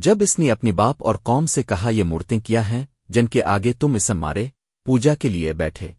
جب اس نے اپنی باپ اور قوم سے کہا یہ مورتیں کیا ہیں، جن کے آگے تم اسم مارے، پوجا کے لیے بیٹھے۔